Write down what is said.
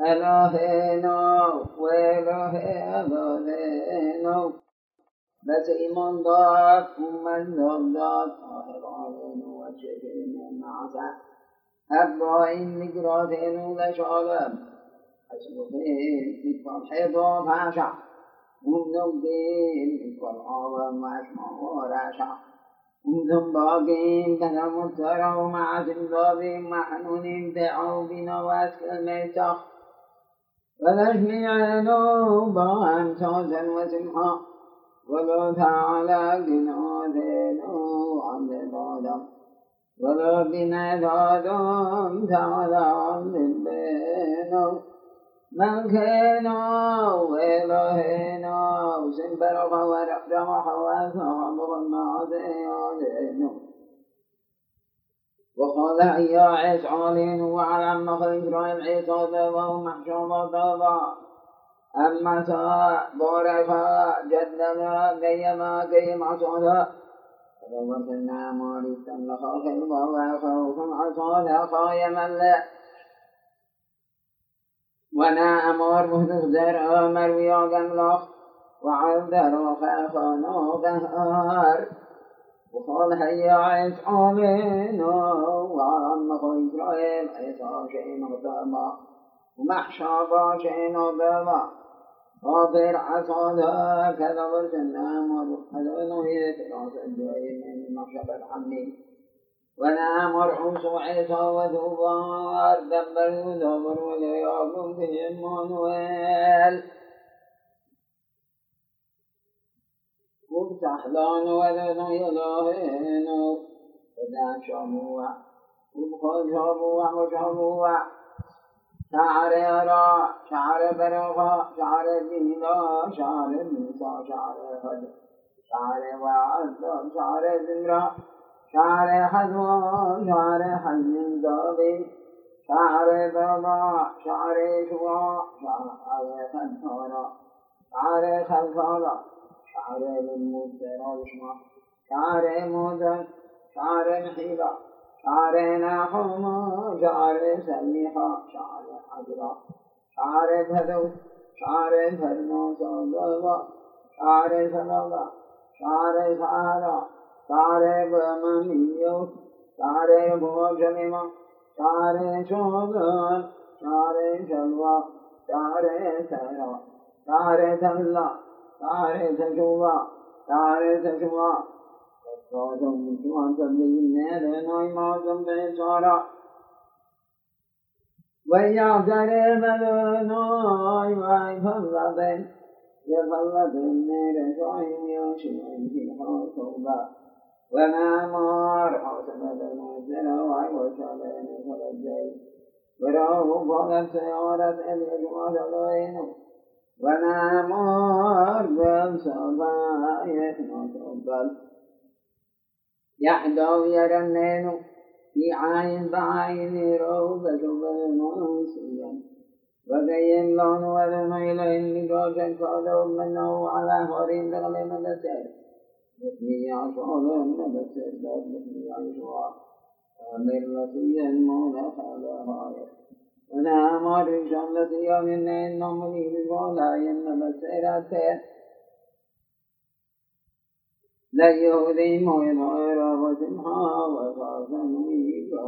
Eloheinu, Eloheinu, بس إيمان دار ومن دار طاهر علينا وشكرنا معك أبراهيم نجراتين ولشعب أسلوبين إكبر حيطة فاشع ومنبين إكبر عالم وأشمع وراشع ومن باقين بلا مضطر ومع ذنبابين محنونين بعوبنا وأسكن ميتخ ونحن عنوب عن شوزا وسمحا ولوطا على جنود من ببعد ولو بناداد تعالى و ملكنا وإلهنا وسنبرق ورحمة وثم وما زيادنا وقال يا عيسى علين وعلى مخرج إسرائيل عيسى وهو محشوم طبعا أما ساء بورفا جدنا قيما قيم عصادا فلوثنا مارسا لخاف الغوى خوفا عصادا قايما له. ونا أمر مهدر أمر وياغم لخ وعذر خاخنا قهار وقال هيا عيس عامنا وعم إسرائيل عيسى شيء مغتابا ومحشابا شيء نضبا غافر عصادا كذا ورسلنا أمر هذا نهيت راس الجوين من مخشب الحميد ونعم رؤوس عيسى وثوبار دبر ودبر وليعقوب بهم منوال وبتحضان وذن إلهين وذا شموع وبخل شموع وشموع شعر يرى شعر برغة شعر دينا شعر موسى شعر خد شعر وعد شعر زمرة شعر حزوان شعر حزن دابي شعر ضبا شعر شواء شعر خلفانا شعر خلفانا شعر للمدر وشما شعر مدر شعر محيبا شعر ناحوم شعر سميحا شعر حجرا شعر بهدو شعر فرنو صدبا شعر سلبا شعر سعادا شعر بمنيو شعر بوجميما شعر شوغان شعر شلوا شعر سيرا شعر تلا شعر تشوبا شعر تشوبا فصادم مجوان تبلين نير نوي موزم بشارا ويعذر بلنوي ويفضل يفضل بالنير شعين يوشي في حوصوبا وما مار حسب المنزل وعوشبين فلجي وراءه فلت سيارة الإجمال الغين وما مار بالصبايح نتقبل يحدو يرنين في عين بعين روضة بالمنسيا وقيم لون وذن إليه لجوشا فأذو منه على هورين دغل مدسر بسمي عشوه مدسر بسمي عشوه أمر لسيا مولا Nāmāri Jamlatiya Vinay Namani Vivalaya Namaserate Dayo Dimoyana Ravasimha Vavasamiga